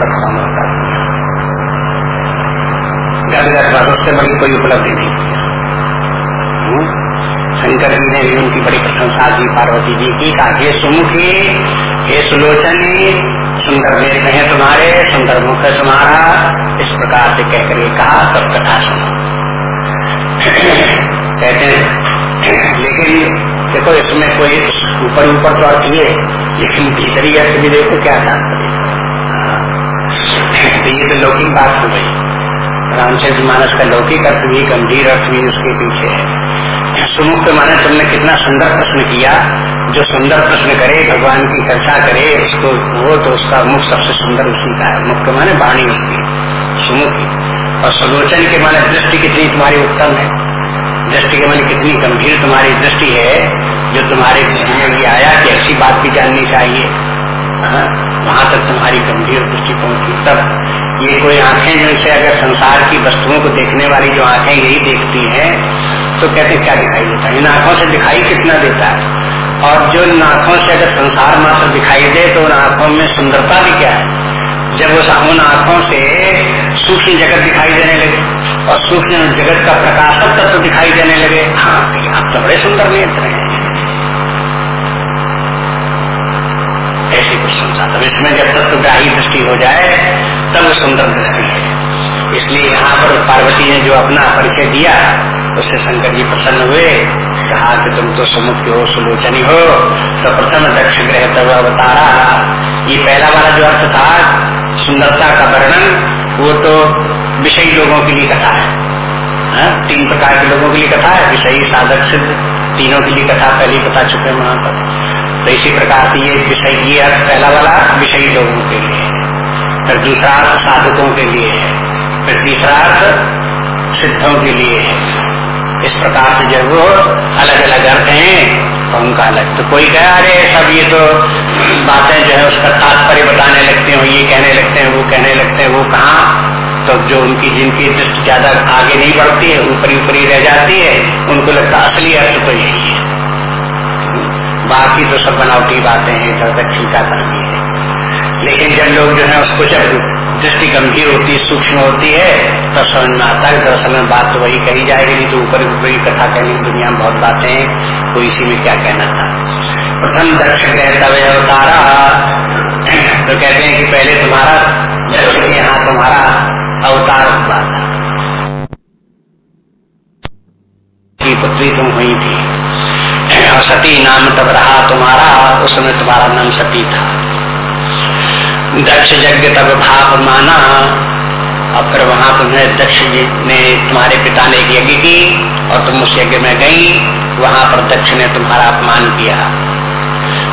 होता गदगद बस उससे बड़ी कोई उपलब्धि नहीं? शंकर जी ने भी उनकी बड़ी प्रशंसा की पार्वती जी की कहा हे सुमुखी हे सुलोचनी सुंदर मेघ है तुम्हारे सुंदर मुख है तुम्हारा इस प्रकार से कहकर ये कहा सब कथा सुनो कहते हैं लेकिन देखो इसमें कोई ऊपर ऊपर तो अर्थ ये लेकिन भीतरी अर्थ भी देखो क्या था तो लौकिक बात हो गई। रामचंद्र मानस का लौकिक अर्थ भी गंभीर अर्थ भी उसके पीछे है। सुमुक्त माने तुमने कितना सुंदर प्रश्न किया जो सुंदर प्रश्न करे भगवान की चर्चा करे उसको वो तो उसका मुख सबसे सुंदर उसी का है। मुख माने वाणी उसकी सुमुख और सुलोचन के माने दृष्टि कितनी तुम्हारी उत्तम है। दृष्टि के माने कितनी गंभीर तुम्हारी दृष्टि है जो तुम्हारे में आया कि ऐसी बात भी जाननी चाहिए। हाँ, वहाँ तक तुम्हारी गंभीर दृष्टि पहुँची। तब ये कोई आँखें जो इसे अगर संसार की वस्तुओं को देखने वाली जो आँखें यही देखती हैं तो कहते क्या दिखाई देता है? इन आँखों से दिखाई कितना देता है? और जो इन आँखों से अगर संसार मात्र दिखाई दे तो उन आँखों में सुंदरता भी क्या है? जब उस उन आँखों से सूक्ष्म जगत दिखाई देने लगे, और सूक्ष्म जगत का प्रकाशक तत्व तो दिखाई देने लगे हाँ आप तो बड़े सुंदर नेत्र हैं। ऐसी कुछ तब इसमें जब तत्वग्राही दृष्टि हो जाए तब सुंदर दृष्टि है। इसलिए यहाँ पर पार्वती ने जो अपना परिचय दिया, उससे शंकर जी प्रसन्न हुए। कहा कि तुम तो समुख हो, सुलोचनी हो तो प्रथम दक्ष ग्रह तब अवतारा। ये पहला वाला जो अर्थ था, सुंदरता का वर्णन, वो तो विषयी लोगों के लिए कथा है। हा? तीन प्रकार के लोगों के लिए कथा है, विषयी, साधक, सिद्ध, तीनों के लिए कथा, पहले बता चुके हैं वहाँ पर तो इसी प्रकार से ये विषय, ये अर्थ पहला वाला, विषयी लोगों के लिए। फिर दूसरा अर्थ साधकों के लिए है। फिर तीसरा अर्थ सिद्धों के लिए है। इस प्रकार से जब वो अलग अलग अर्थ हैं तो उनका अलग। तो कोई कहा, अरे, सब ये तो बातें जो है उसका तात्पर्य बताने लगते हैं, ये कहने लगते हैं, वो कहने लगते हैं, वो कहा? तो जो उनकी जिनकी दृष्टि ज़्यादा आगे नहीं बढ़ती है, ऊपरी ऊपरी रह जाती है, उनको लगता असली अर्थ तो यही है। बाकी तो सब बनावटी बातें हैं इधर दक्षिण का काम ही है। लेकिन जब लोग जो है उसको जब दृष्टि गंभीर होती है सूक्ष्म होती है तो समझ में आता है, दरअसल में बात तो वही कही जाएगी, नहीं तो ऊपर ऊपर कथा कहने की दुनिया में बहुत बातें हैं तो इसी में क्या कहना था? प्रथम दक्ष ग्रह तवे अवतारा तो कहते हैं कि पहले तुम्हारा दक्ष के यहाँ तुम्हारा अवतार हुआ था। पुत्री तुम हुई थी। सती नाम तब रहा तुम्हारा उस समय तुम्हारा नाम सती था। दक्ष यज्ञ तब भाप माना। और फिर वहाँ तुम्हें दक्ष ने तुम्हारे पिता ने एक यज्ञ की और तुम उस यज्ञ में गई। वहाँ पर दक्ष ने तुम्हारा अपमान किया।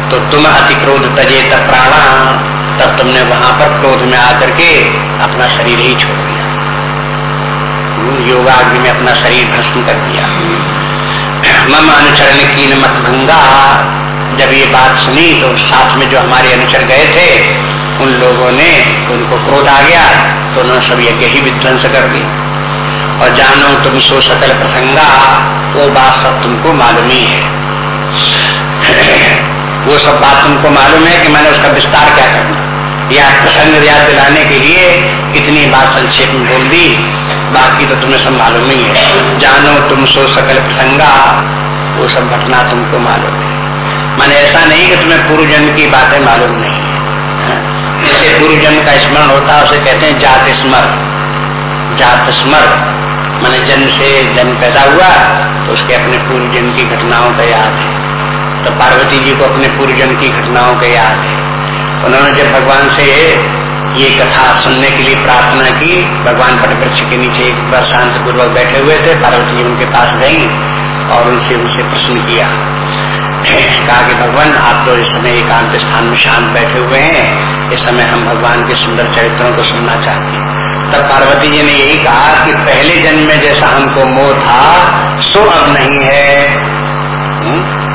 तो तुम अति क्रोध तजे तब प्राणा, तब तुमने वहाँ पर क्रोध में आकर के अपना शरीर ही छोड़ दिया। योगाग्नि में अपना शरीर भस्म कर दिया। मम अनुचरण की मत भंगा। जब ये बात सुनी तो साथ में जो हमारे अनुचर गए थे उन लोगों ने उनको क्रोध आ गया तो उन्होंने सब यज्ञ ही विध्वंस कर दी और जानो, तुम सो सकल प्रसंगा, वो बात सब तुमको मालूम ही है। वो सब बात तुमको मालूम है कि मैंने उसका विस्तार क्या करना। या प्रसंग याद दिलाने के लिए कितनी बात संक्षेप में बोल दी, बाकी तो तुम्हें सब मालूम ही है। जानो, तुम सो सकल प्रसंगा, वो सब घटना तुमको मालूम है। मैंने ऐसा नहीं कि तुम्हें पूर्व जन्म की बातें मालूम नहीं। जैसे पूर्व जन्म का स्मरण होता है, उसे कहते हैं जात स्मर। जात स्मर, मैंने जन्म से जन्म पैदा हुआ तो उसके अपने पूर्व जन्म की घटनाओं का याद है। तो पार्वती जी को अपने पूर्व जन्म की घटनाओं का याद है। उन्होंने जब भगवान से ये कथा सुनने के लिए प्रार्थना की, भगवान वृक्ष के नीचे एक बार शांत पूर्वक बैठे हुए थे, पार्वती जी उनके पास गई और उनसे उनसे प्रश्न किया। कहा कि भगवान आप तो इस समय एकांत स्थान में शांत बैठे हुए हैं। इस समय हम भगवान के सुंदर चरित्रों को सुनना चाहते हैं। तब पार्वती जी ने यही कहा कि पहले जन्म में जैसा हमको मोह था, सो अब नहीं है। हम्म?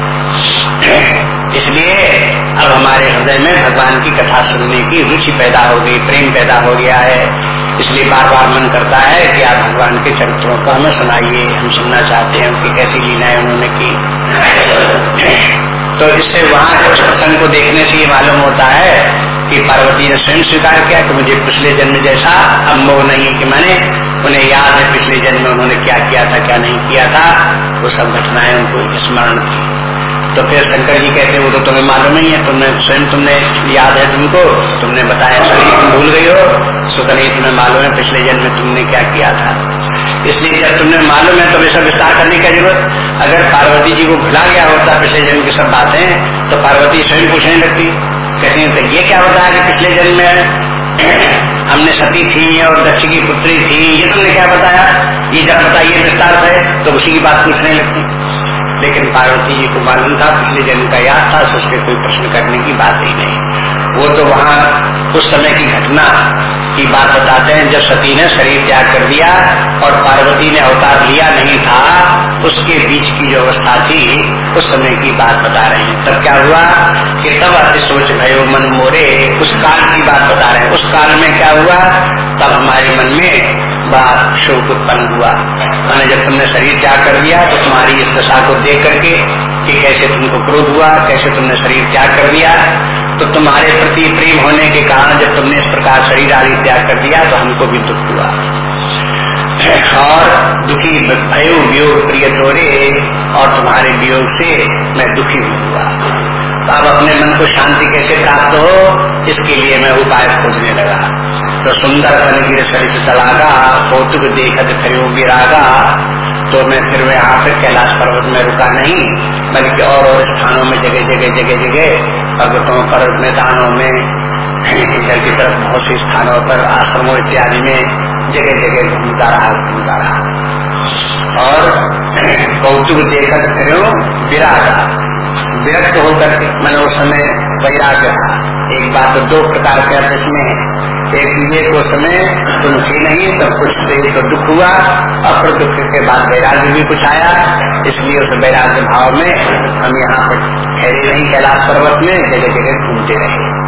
इसलिए अब हमारे हृदय में भगवान की कथा सुनने की रुचि पैदा हो गई, प्रेम पैदा हो गया है। इसलिए बार बार मन करता है कि आप भगवान के चरित्रों को हमें सुनाइए, हम सुनना चाहते हैं उनकी कैसी लीलाएँ उन्होंने की। तो इससे वहाँ कुछ प्रसंग को देखने से ये मालूम होता है कि पार्वती ने स्वयं स्वीकार किया कि मुझे पिछले जन्म जैसा मोह नहीं है कि मैंने उन्हें याद है पिछले जन्म में उन्होंने क्या किया था, क्या नहीं किया था। वो सब घटनाएँ उनको स्मरण थी। तो फिर शंकर जी कहते हैं, वो तो तुम्हें मालूम ही है, तुमने, स्वयं तुमने याद है तुमको, तुमने बताया सभी तुम भूल गई हो सुख नहीं तुम्हें मालूम है, पिछले जन्म में तुमने क्या किया था। इसलिए जब तुमने मालूम है तो वैसा विस्तार करने की ज़रूरत? अगर पार्वती जी को भुला गया होता, पिछले जन्म की सब बातें तो पार्वती स्वयं पूछने लगती, कहती है तो ये क्या बताया कि पिछले जन्म में हमने सती थी और दक्ष की पुत्री थी, ये तुमने क्या बताया? ये जब बताइए, विस्तार से तो उसी की बात पूछने लगती। लेकिन पार्वती जी को मालूम था पिछले जन्म का याद था उसके कोई प्रश्न करने की बात ही नहीं। वो तो वहाँ उस समय की घटना की बात बताते हैं, जब सती ने शरीर त्याग कर दिया और पार्वती ने अवतार लिया नहीं था, उसके बीच की जो अवस्था थी, उस समय की बात बता रहे हैं। तब क्या हुआ कि तब अति सोच, भयो मन मोरे। उस काल की बात बता रहे हैं। उस काल में क्या हुआ? तब हमारे मन में बात शोक उत्पन्न हुआ। मैंने जब तुमने शरीर त्याग कर दिया तो तुम्हारी इस दशा को देख करके कि कैसे तुमको क्रोध हुआ, कैसे तुमने शरीर त्याग कर दिया तो तुम्हारे प्रति प्रेम होने के कारण जब तुमने इस प्रकार शरीर आदि त्याग कर दिया तो हमको भी दुख हुआ। और दुखी भयो, वियोग प्रिय तोरे और तुम्हारे वियोग से मैं दुखी हुआ। तो अब अपने मन को शांति कैसे प्राप्त हो, इसके लिए मैं उपाय खोजने लगा। तो सुंदर बन गिर शरीर चलागा कौतुक देखत भयो विरागा तो मैं फिर वे यहाँ पे कैलाश पर्वत में रुका नहीं, बल्कि और और स्थानों में जगह जगह जगह जगह पर्वतों पर मैदानों में इधर की तरफ़ बहुत से स्थानों पर आश्रमों इत्यादि में जगह जगह घूमता रहा घूमता रहा। और कौतुक देखकर फिर विरागा विरक्त होकर मैंने उस समय वैराग्य एक बात तो दो प्रकार के अर्थ इसमें एक ये को समय तुम थी नहीं, सब कुछ से तो दुख हुआ। और दुख के बाद वैराग्य भी कुछ आया। इसलिए उस वैराग्य भाव में हम यहाँ पर ठहरे नहीं, कैलाश पर्वत में, जगह जगह घूमते रहे।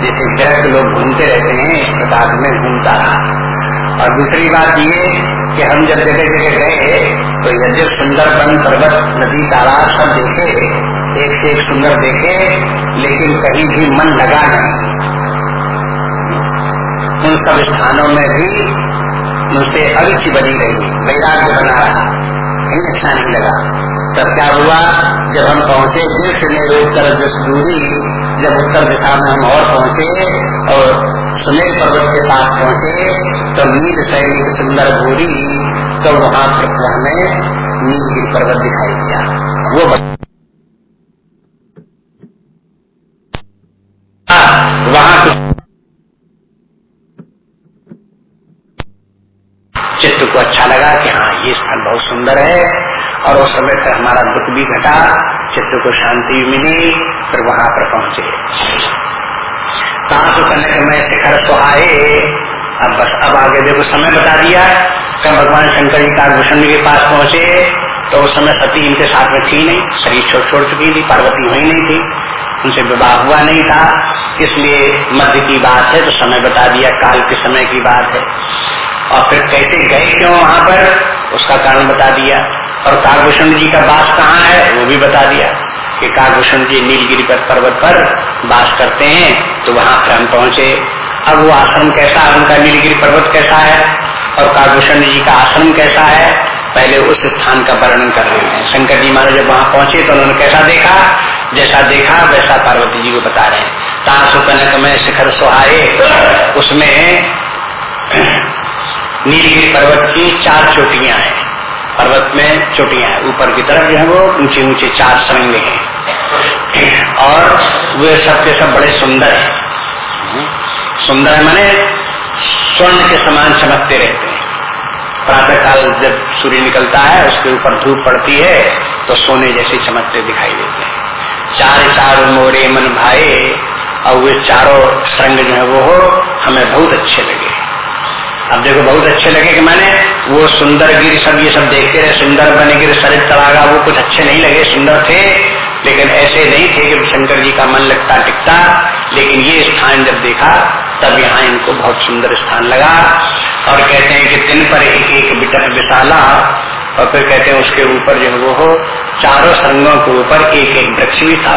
जैसे विरक्त लोग घूमते रहते हैं, इस प्रकार में घूमता रहा। और दूसरी बात ये कि हम जब जगह जगह गए तो यज्ञ सुंदर वन पर्वत, नदी, तालाब सब देखे, एक से एक सुंदर देखे, लेकिन कहीं भी मन लगा नहीं। सब स्थानों में भी मुझसे अरुचि बनी रही। वैराग्य बना रहा। कहीं अच्छा नहीं लगा। तब क्या हुआ? जब हम पहुँचे दृश्य में उत्तर दृश्य दूरी, जब उत्तर दिशा में हम और पहुँचे और सुमेर पर्वत के पास पहुँचे तो नील शैली सुंदर भूरी तो वहाँ हमें नीलगिरी पर्वत दिखाई दिया। वो वहाँ चित्त को अच्छा लगा कि हाँ ये स्थल बहुत सुंदर है। और उस समय तक हमारा दुख भी घटा चित्त को शांति मिली, फिर वहाँ पर पहुँचे। कहा तो कन्या मैं शिखर सुहाए अब बस, अब आगे देखो, समय बता दिया। कब भगवान शंकर जी कालभूषण के पास पहुँचे तो उस समय सती इनके साथ में थी नहीं, शरीर छोड़ छोड़ चुकी थी, पार्वती वही नहीं थी, उनसे विवाह हुआ नहीं था। इसलिए मध्य की बात है? तो समय बता दिया, काल के समय की बात है। और फिर कैसे गए क्यों वहाँ पर? उसका कारण बता दिया। और कागभूषण जी का वास कहाँ है? वो भी बता दिया कि कागभूषण जी नीलगिरी पर पर्वत पर वास करते हैं तो वहाँ पर हम पहुँचे। अब वो आश्रम कैसा है? उनका नीलगिरी पर्वत कैसा है? और कागभूषण जी का आश्रम कैसा है? पहले उस स्थान का वर्णन कर रहे हैं। शंकर जी महाराज जब वहाँ पहुँचे तो उन्होंने कैसा देखा? जैसा देखा, वैसा पार्वती जी को बता रहे हैं। तासु कनक में शिखर सुहाए, उसमें नीलगिरी पर्वत की चार चोटियाँ हैं। पर्वत में चोटियाँ हैं। ऊपर की तरफ़ जो है वो ऊँचे ऊँचे चार सरंग हैं। और वे सब के सब बड़े सुंदर हैं। सुंदर है माने स्वर्ण के समान चमकते रहते हैं। प्रातः काल जब सूर्य निकलता है, उसके ऊपर धूप पड़ती है तो सोने जैसे चमकते दिखाई देते हैं। चार चार मोरे मन भाई और वे चारों संग जो है वो हमें बहुत अच्छे लगे। अब देखो, बहुत अच्छे लगे कि मैंने वो सुंदर गिर सब, ये सब देखते रहे, सुंदर बने गिर सरित तलागा वो कुछ अच्छे नहीं लगे, सुंदर थे, लेकिन ऐसे नहीं थे कि शंकर जी का मन लगता, टिकता। लेकिन ये स्थान जब देखा, तब यहाँ इनको बहुत सुंदर स्थान लगा। और कहते हैं कि दिन पर एक एक बिटक विशाला और फिर कहते हैं उसके ऊपर जो वो हो, चारों संगों के ऊपर एक एक वृक्ष भी था।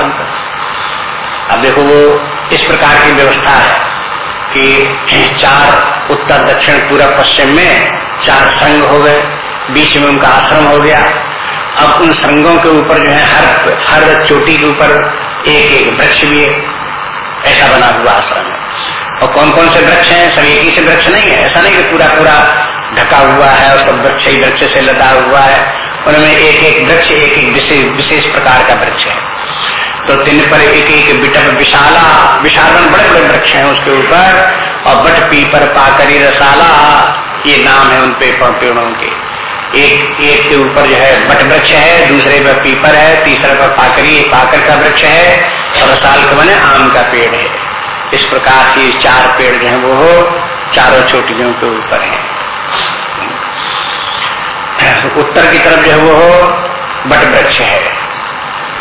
अब देखो वो इस प्रकार की व्यवस्था है कि चार उत्तर दक्षिण पूर्व पश्चिम में चार संघ हो गए, बीच में उनका आश्रम हो गया। अब उन संघों के ऊपर जो है हर हर चोटी के ऊपर एक एक वृक्ष भी ऐसा बना हुआ आश्रम है। और कौन कौन से वृक्ष हैं? सब एक ही से वृक्ष नहीं है। ऐसा नहीं कि पूरा पूरा ढका हुआ है और सब वृक्ष ही वृक्ष से लदा हुआ है। उनमें एक एक वृक्ष एक एक विशेष प्रकार का वृक्ष है। तो तीन पर एक एक बिटप विशाला विशालन बड़े बड़े वृक्ष हैं उसके ऊपर, और बट पीपर पाकरी रसाला, ये नाम है उन पेड़ों के एक एक के ऊपर जो है बट वृक्ष है, दूसरे पर पीपर है, तीसरे पर पाकरी पाकर का वृक्ष है, और रसाल का बने आम का पेड़ है। इस प्रकार से चार पेड़ जो है वो चारों चोटियों के ऊपर है। उत्तर की तरफ़ जो है वो बट वृक्ष है।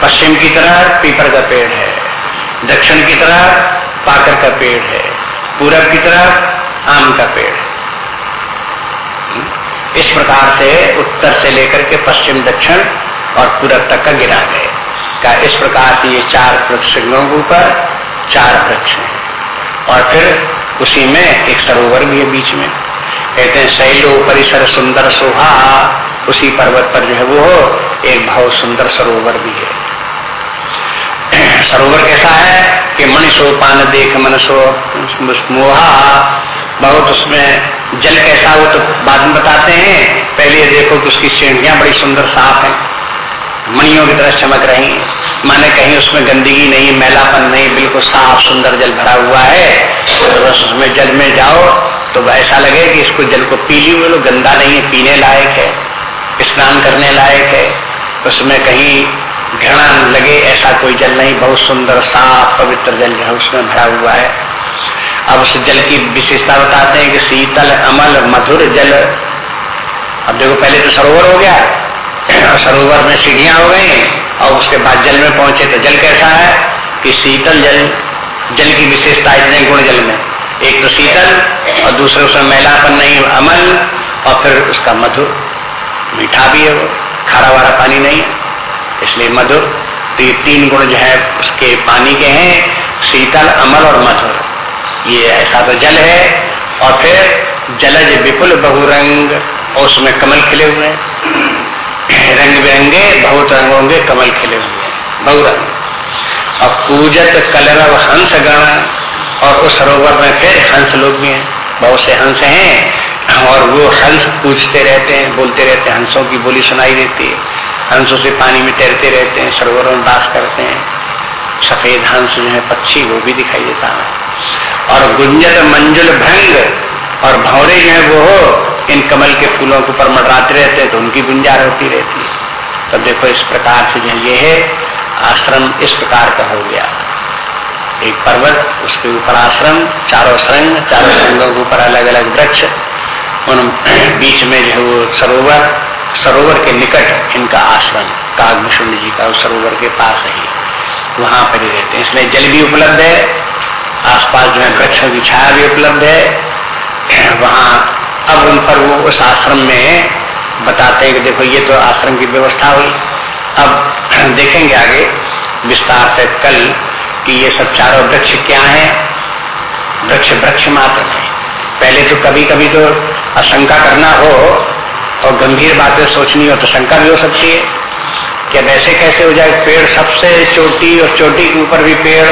पश्चिम की तरफ़ पीपर का पेड़ है। दक्षिण की तरफ़ पाकर का पेड़ है। पूरब की तरफ़ आम का पेड़ इस प्रकार से उत्तर से लेकर के पश्चिम, दक्षिण और पूरब तक का गिरा गए का इस प्रकार से ये चार वृक्षों के ऊपर चार वृक्ष हैं। और फिर उसी में एक सरोवर भी है बीच में। कहते हैं शैलो परिसर सुंदर शोभा। उसी पर्वत पर जो है वो एक बहुत सुंदर सरोवर भी है। सरोवर कैसा है कि मनुष्य पान देख मनुष्य मोहा। बहुत उसमें जल कैसा हो तो बाद में बताते हैं। पहले देखो कि उसकी सीढ़ियाँ बड़ी सुंदर साफ़ है। मणियों की तरह चमक रही माने कहीं उसमें गंदगी नहीं, मैलापन नहीं, बिल्कुल साफ़ सुंदर जल भरा हुआ है। तो बस उसमें जल में जाओ तो ऐसा लगे कि इसको जल को पी ली बोलो गंदा नहीं है, पीने लायक है, स्नान करने लायक है। उसमें कहीं घृणा लगे, ऐसा कोई जल नहीं, बहुत सुंदर, साफ़, पवित्र जल जो उसमें भरा हुआ है। अब उस जल की विशेषता बताते हैं कि शीतल, अमल, मधुर जल। अब देखो, पहले तो सरोवर हो गया सरोवर में सीढ़ियाँ हो गई, और उसके बाद जल में पहुँचे तो जल कैसा है कि शीतल जल जल की विशेषता, इतने गुण जल में। एक तो शीतल और दूसरे उसमें मैलापन नहीं अमल, और फिर उसका मधुर मीठा भी है वो, खारा वारा पानी नहीं। है इसलिए मधुर तो ये तीन गुण जो है उसके पानी के हैं, शीतल, अमल और मधुर ये ऐसा तो जल है, और फिर जलज विपुल बहुरंग और उसमें कमल खिले हुए हैं। रंग बिरंगे, बहुत रंगों के कमल खिले हुए हैं। बहुरंग और पूजत कलरव हंस गण और उस सरोवर में फिर हंस लोग भी हैं। बहुत से हंस हैं। और वो हंस पूछते रहते हैं, बोलते रहते हैं। हंसों की बोली सुनाई देती है। हंसों से पानी में तैरते रहते हैं, सरोवरों में बास करते हैं। सफ़ेद हंस जो है, पक्षी, वो भी दिखाई देता है। और गुंजत मंजुल भंग, और भौरे जो है वो, इन कमल के फूलों के ऊपर मडराते रहते हैं तो उनकी गुंजार होती रहती है। तो देखो, इस प्रकार से जो ये है, आश्रम इस प्रकार का हो गया। एक पर्वत, उसके ऊपर आश्रम, चारों श्रृंग, चारों श्रृंगों के ऊपर अलग अलग वृक्ष उन बीच में जो है वो सरोवर सरोवर के निकट इनका आश्रम, कागभूषण जी का सरोवर के पास ही, वहाँ पर ही रहते हैं। इसलिए जल भी उपलब्ध है, आसपास जो है वृक्षों की छाया भी उपलब्ध है। वहाँ अब उन पर वो उस आश्रम में बताते हैं कि देखो ये तो आश्रम की व्यवस्था हुई। अब देखेंगे आगे, विस्तार से कल कि ये सब चारों वृक्ष क्या है? वृक्ष वृक्ष मात्र है। पहले तो कभी कभी तो आशंका करना हो और गंभीर बातें सोचनी हो तो शंका भी हो सकती है कि अब ऐसे कैसे हो जाए? पेड़ सबसे चोटी और चोटी के ऊपर भी पेड़,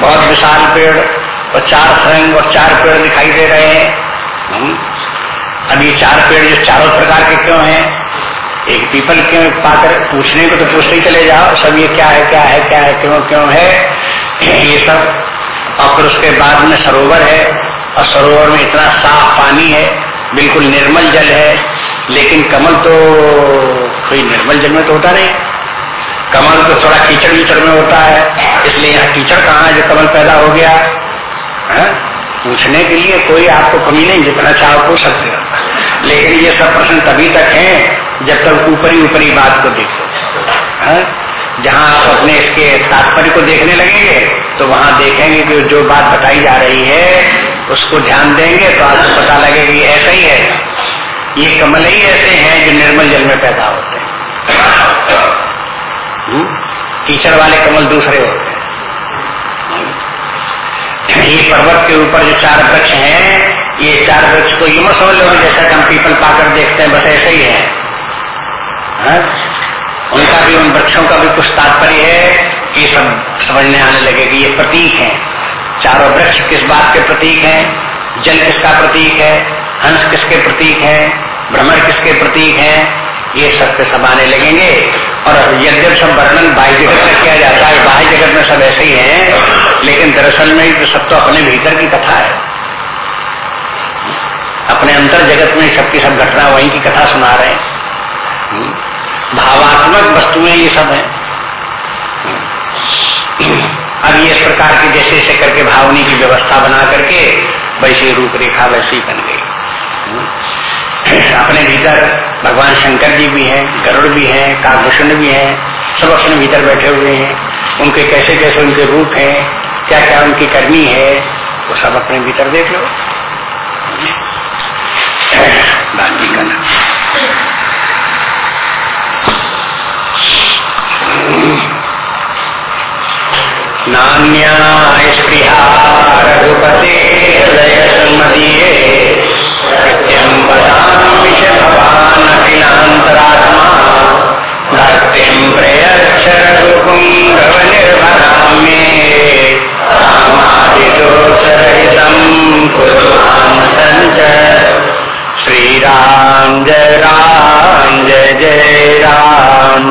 बहुत विशाल पेड़ और चार श्रृंग और चार पेड़ दिखाई दे रहे हैं। अब ये चार पेड़ जो चारों प्रकार के क्यों हैं? एक पीपल क्यों पाकर पूछने को तो पूछते ही चले जाओ, सब ये क्या है क्या है क्या है, क्यों क्यों है? ये सब। और फिर उसके बाद में सरोवर है, और सरोवर में इतना साफ़ पानी है, बिल्कुल निर्मल जल है, लेकिन कमल तो कोई निर्मल जल में तो होता नहीं। कमल तो थोड़ा कीचड़ वीचड़ में होता है, इसलिए यहाँ कीचड़ कहाँ है जो कमल पैदा हो गया? है? पूछने के लिए कोई आपको कमी नहीं, जितना चाहो पूछ सकते हो। लेकिन ये सब प्रश्न तभी तक हैं जब तक ऊपरी ऊपरी बात को देखो। जहाँ आप अपने इसके तात्पर्य को देखने लगेंगे तो वहाँ देखेंगे कि जो बात बताई जा रही है, उसको ध्यान देंगे तो आपको पता लगेगा कि ऐसा ही है। ये कमल ही ऐसे हैं जो निर्मल जल में पैदा होते हैं। कीचड़ वाले कमल दूसरे होते हैं। ये पर्वत के ऊपर जो चार वृक्ष हैं, ये चार वृक्ष को ये समझ लो जैसा हम पीपल पाकर देखते हैं, बस ऐसे ही है। हा? उनका भी, उन वृक्षों का भी कुछ तात्पर्य है ये सब समझने आने लगे कि ये प्रतीक है। चारों वृक्ष किस बात के प्रतीक है? जल किसका प्रतीक है? हंस किसके प्रतीक है? भ्रमण किसके प्रतीक है? ये सब के सब आने लगेंगे। और यद्यप सब वर्णन बाह्य जगत में किया जाता है, बाह्य जगत में सब ऐसे ही है, लेकिन दरअसल में तो सब तो अपने भीतर की कथा है। अपने अंतर जगत में सबकी सब घटना वहीं की कथा सुना रहे हैं। भावात्मक वस्तुएँ ये सब है। अब ये इस प्रकार की जैसे जैसे करके भावनी की व्यवस्था बना करके वैसी रूपरेखा वैसी बन गई। अपने भीतर भगवान शंकर जी भी हैं, गरुड़ भी हैं काकभूषण भी हैं, सब अपने भीतर बैठे हुए हैं। उनके कैसे कैसे उनके रूप हैं क्या क्या उनकी करनी है, वो सब अपने भीतर देख लो। बाकी का नान्या हृदय सम्मदीये सत्यम वदामि च भवान् अखिलान्तरात्मा मे रामादिदोषरहितं जय राम, जय जय राम।